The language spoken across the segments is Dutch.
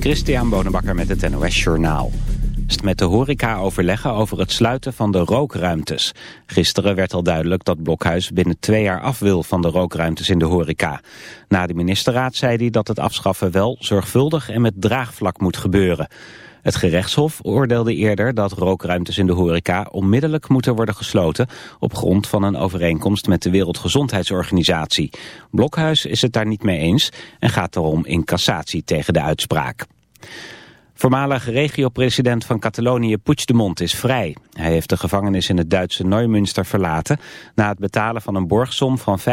Christian Bonenbakker met het NOS Journaal. Met de horeca overleggen over het sluiten van de rookruimtes. Gisteren werd al duidelijk dat Blokhuis binnen twee jaar af wil van de rookruimtes in de horeca. Na de ministerraad zei hij dat het afschaffen wel zorgvuldig en met draagvlak moet gebeuren. Het gerechtshof oordeelde eerder dat rookruimtes in de horeca onmiddellijk moeten worden gesloten op grond van een overeenkomst met de Wereldgezondheidsorganisatie. Blokhuis is het daar niet mee eens en gaat daarom in cassatie tegen de uitspraak. Voormalig regio-president van Catalonië Puigdemont is vrij. Hij heeft de gevangenis in het Duitse Neumünster verlaten... na het betalen van een borgsom van 75.000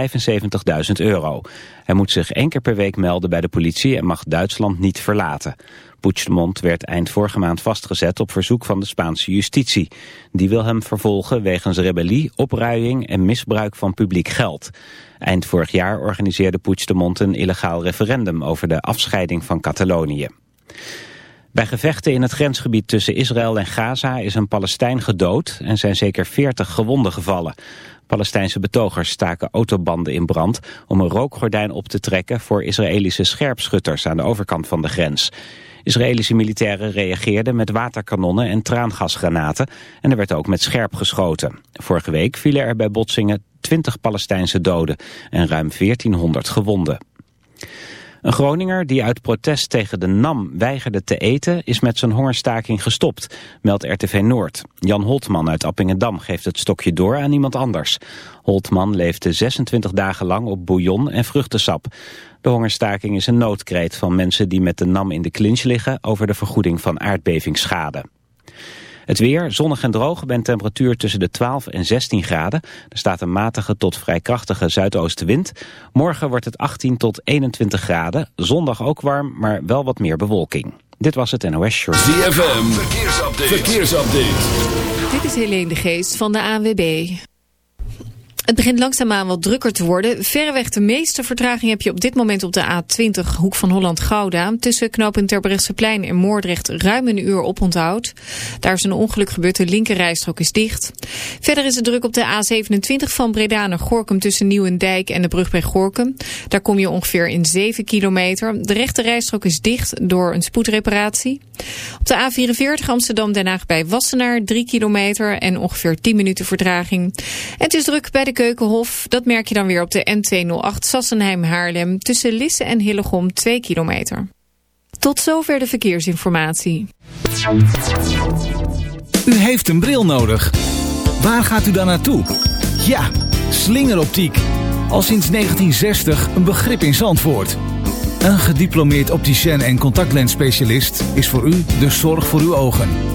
euro. Hij moet zich één keer per week melden bij de politie... en mag Duitsland niet verlaten. Puigdemont werd eind vorige maand vastgezet op verzoek van de Spaanse justitie. Die wil hem vervolgen wegens rebellie, opruiing en misbruik van publiek geld. Eind vorig jaar organiseerde Puigdemont een illegaal referendum over de afscheiding van Catalonië. Bij gevechten in het grensgebied tussen Israël en Gaza is een Palestijn gedood en zijn zeker 40 gewonden gevallen. Palestijnse betogers staken autobanden in brand om een rookgordijn op te trekken voor Israëlische scherpschutters aan de overkant van de grens. Israëlische militairen reageerden met waterkanonnen en traangasgranaten en er werd ook met scherp geschoten. Vorige week vielen er bij botsingen 20 Palestijnse doden en ruim 1400 gewonden. Een Groninger die uit protest tegen de NAM weigerde te eten... is met zijn hongerstaking gestopt, meldt RTV Noord. Jan Holtman uit Appingedam geeft het stokje door aan iemand anders. Holtman leefde 26 dagen lang op bouillon en vruchtensap. De hongerstaking is een noodkreet van mensen die met de NAM in de clinch liggen... over de vergoeding van aardbevingsschade. Het weer, zonnig en droog, bij een temperatuur tussen de 12 en 16 graden. Er staat een matige tot vrij krachtige zuidoostenwind. Morgen wordt het 18 tot 21 graden. Zondag ook warm, maar wel wat meer bewolking. Dit was het NOS Short. ZFM, verkeersupdate. verkeersupdate. Dit is Helene de Geest van de ANWB. Het begint langzaamaan wat drukker te worden. Verreweg de meeste vertraging heb je op dit moment op de A20 Hoek van Holland-Gouda. Tussen knooppunt Terbrechtseplein en Moordrecht ruim een uur oponthoud. Daar is een ongeluk gebeurd, de linkerrijstrook is dicht. Verder is het druk op de A27 van Breda naar Gorkum tussen Nieuwendijk en de brug bij Gorkum. Daar kom je ongeveer in 7 kilometer. De rechte rijstrook is dicht door een spoedreparatie. Op de A44 Amsterdam-Den Haag bij Wassenaar 3 kilometer en ongeveer 10 minuten vertraging. Het is druk bij de Keukenhof. Dat merk je dan weer op de N208 Sassenheim-Haarlem tussen Lisse en Hillegom 2 kilometer. Tot zover de verkeersinformatie. U heeft een bril nodig. Waar gaat u dan naartoe? Ja, slingeroptiek. Al sinds 1960 een begrip in Zandvoort. Een gediplomeerd opticien en contactlensspecialist is voor u de zorg voor uw ogen.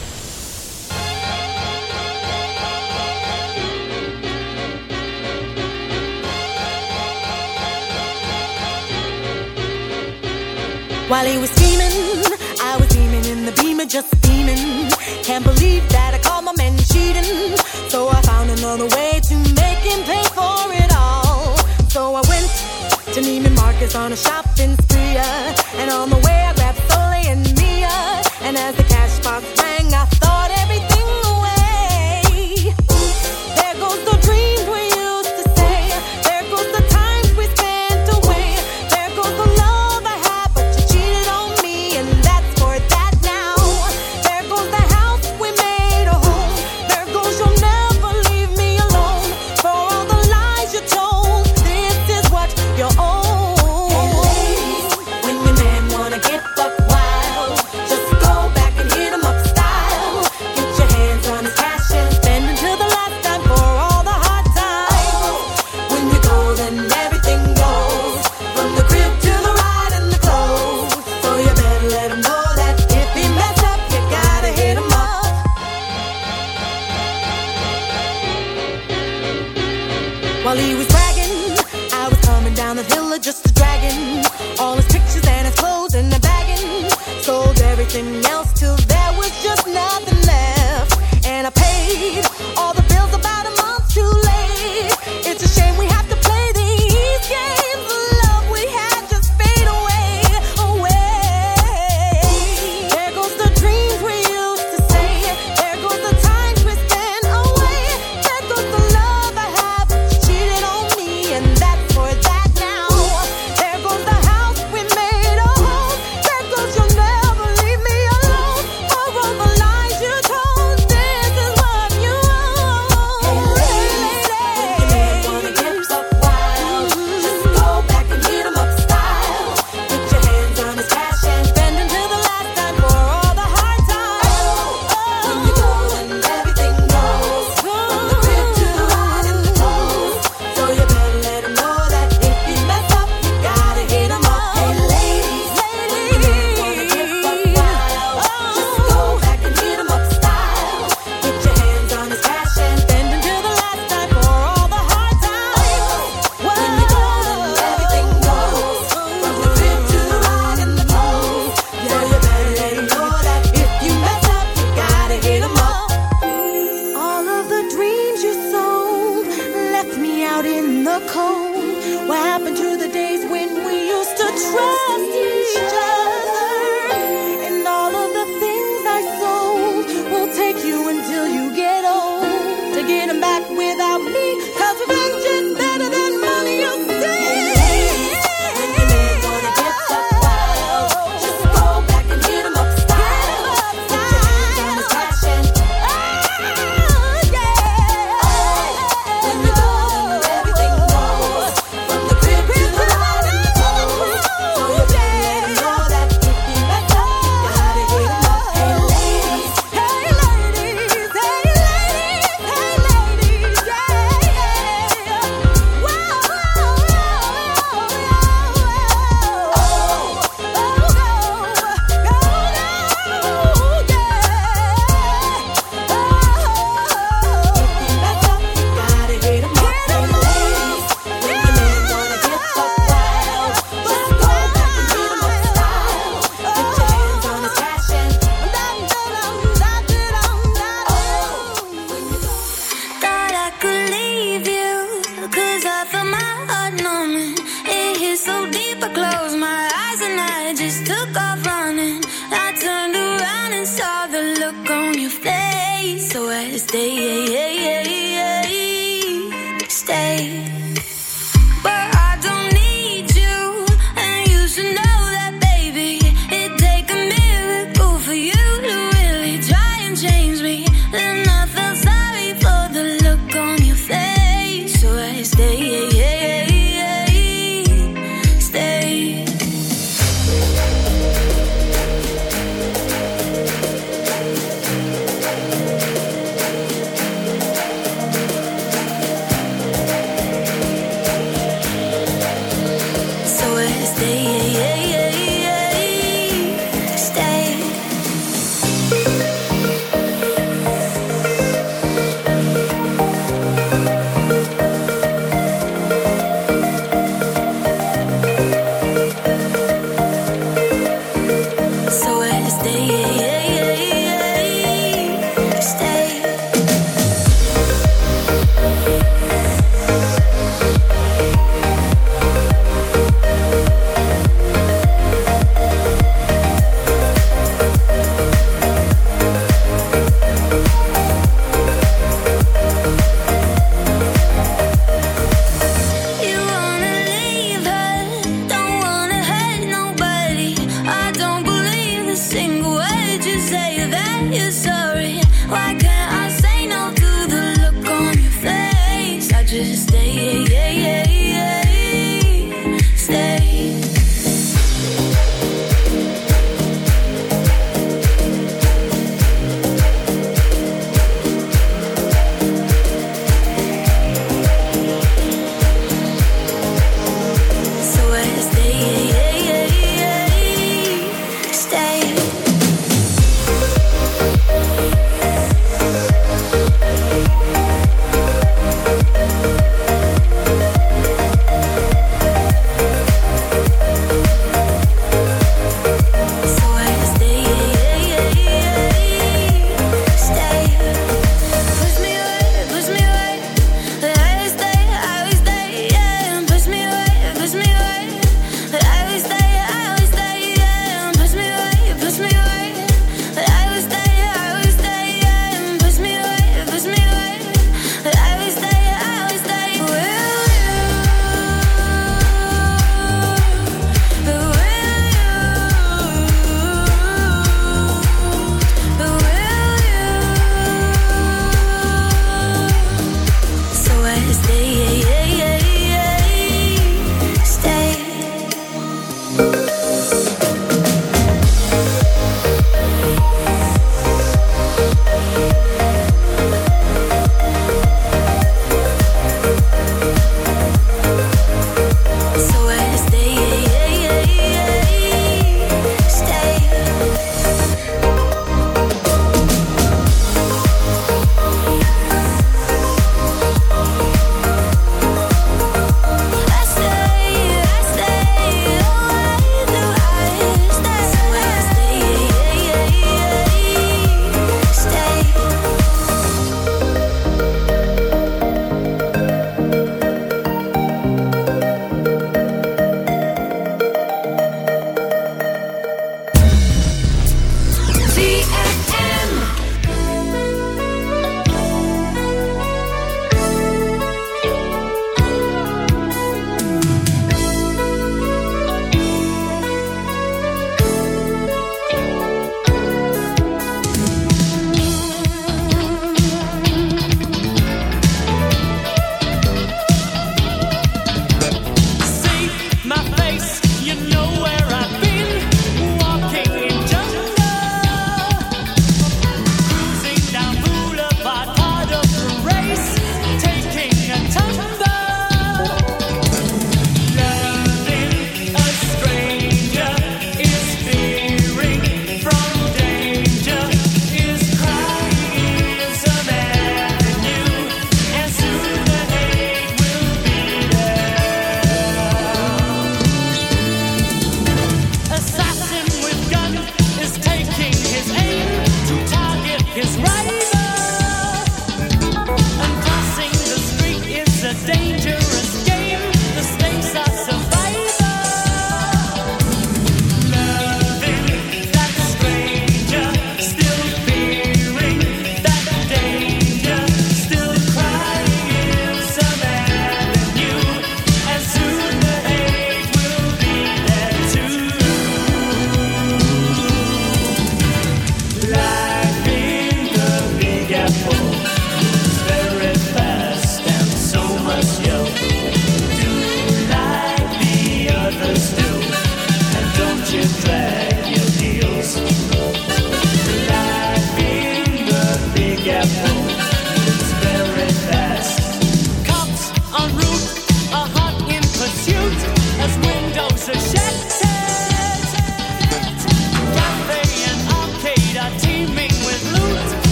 While he was steaming, I was steaming in the beamer, just steaming. Can't believe that I caught my man cheating. So I found another way to make him pay for it all. So I went to Neiman Marcus on a shopping spree. uh, And on the way I grabbed Soleil and Mia. And as the cash box rang, I yeah yeah yeah.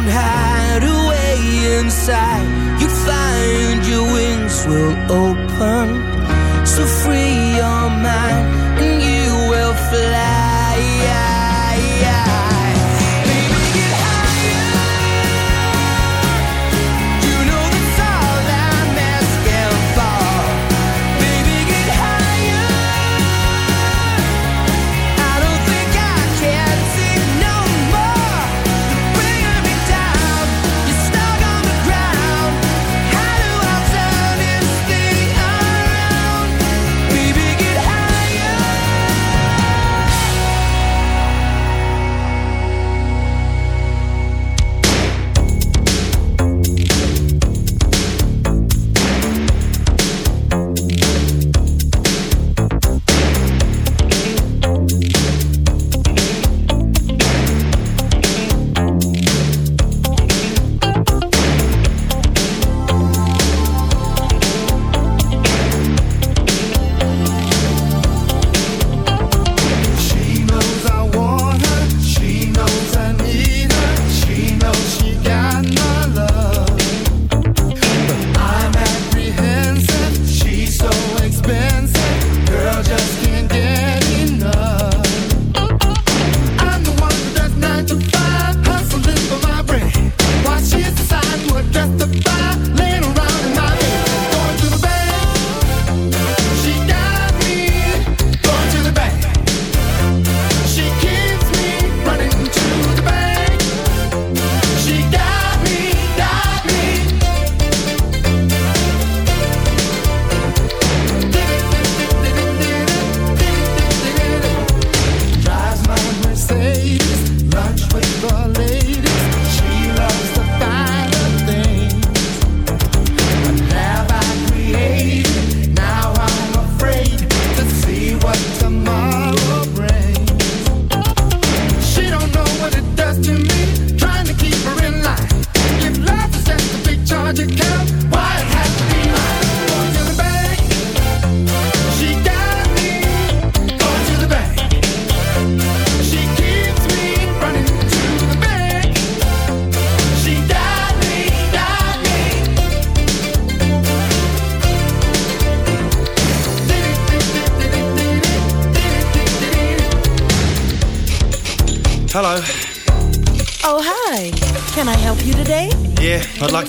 found hideaway inside, you find your wings will open. So free your mind.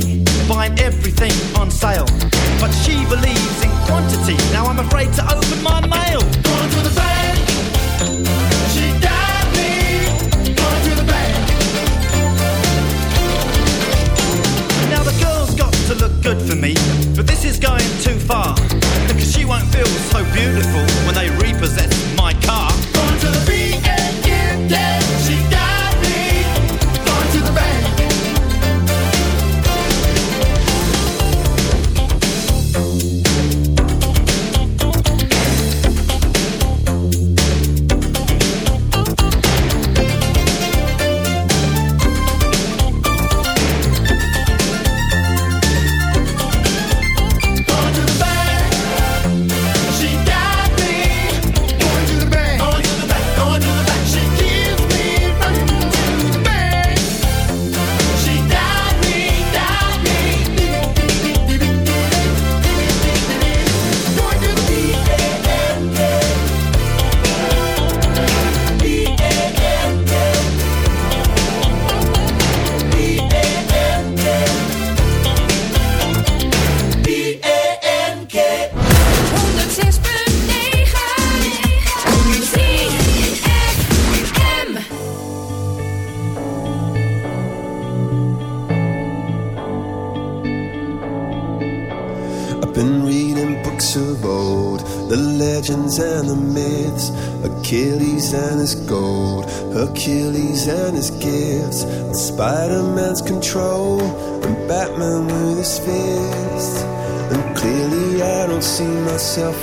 money, buying everything on sale. But she believes in quantity, now I'm afraid to open my mail. Gone to the bank, she got me. Gone to the bank. Now the girl's got to look good for me, but this is going too far. Because she won't feel so beautiful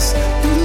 us.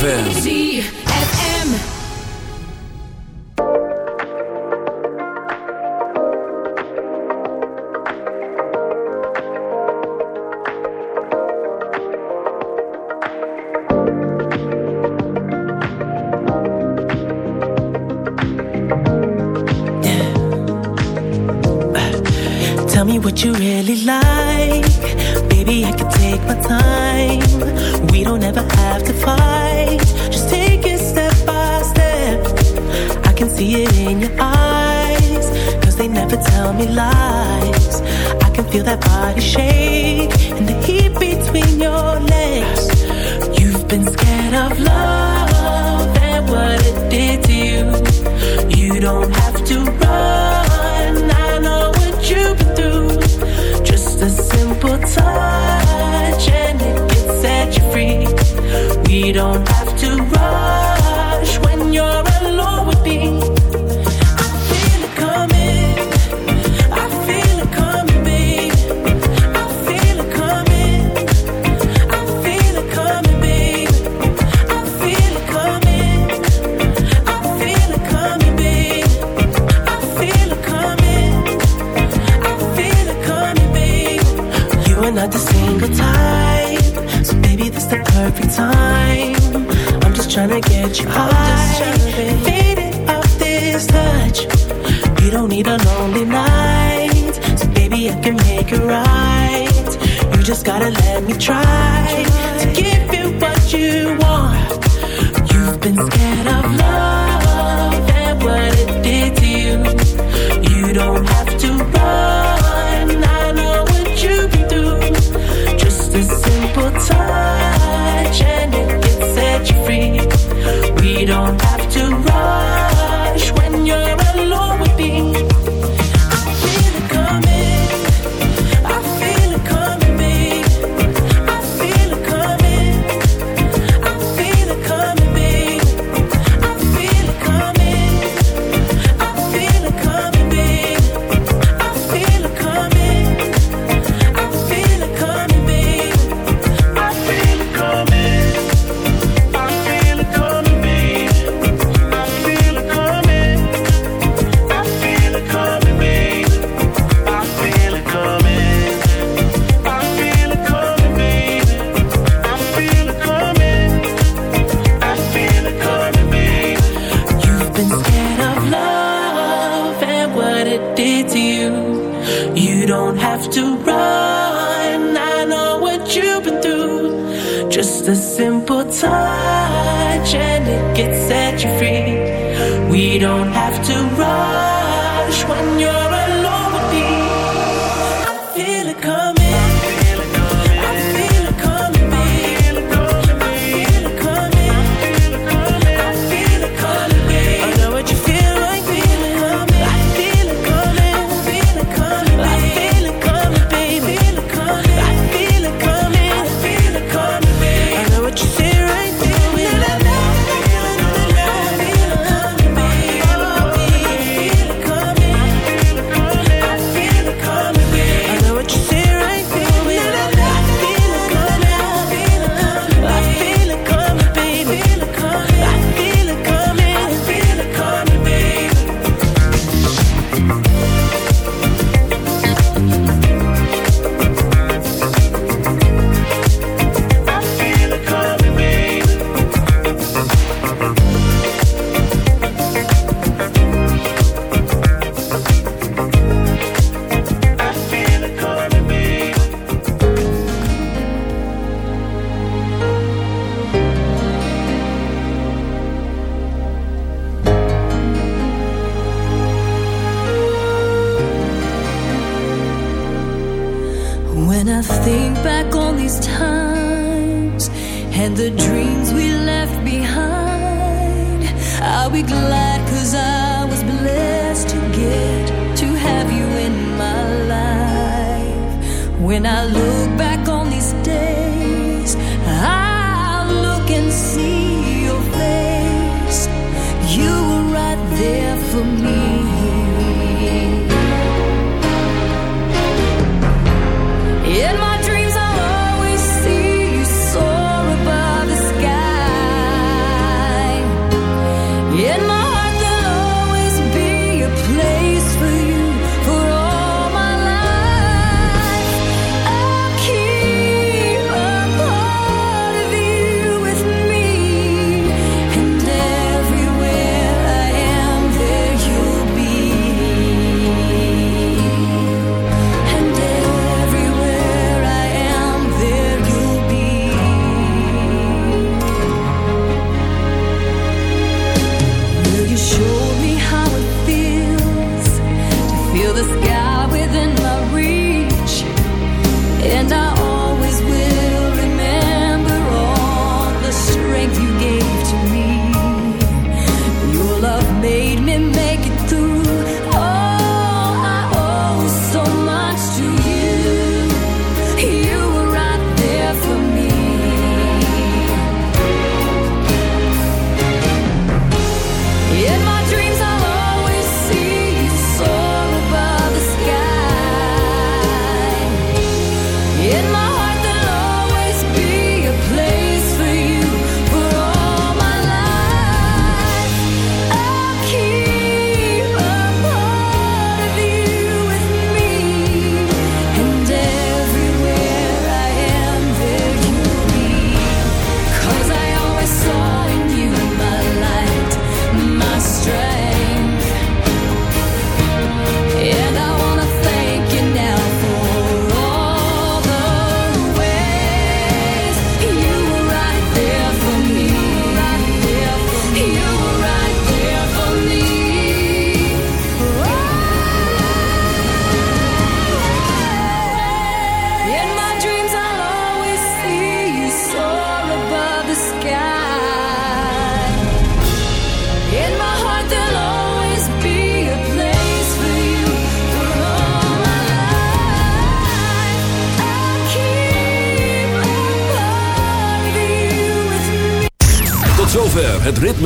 ZFM.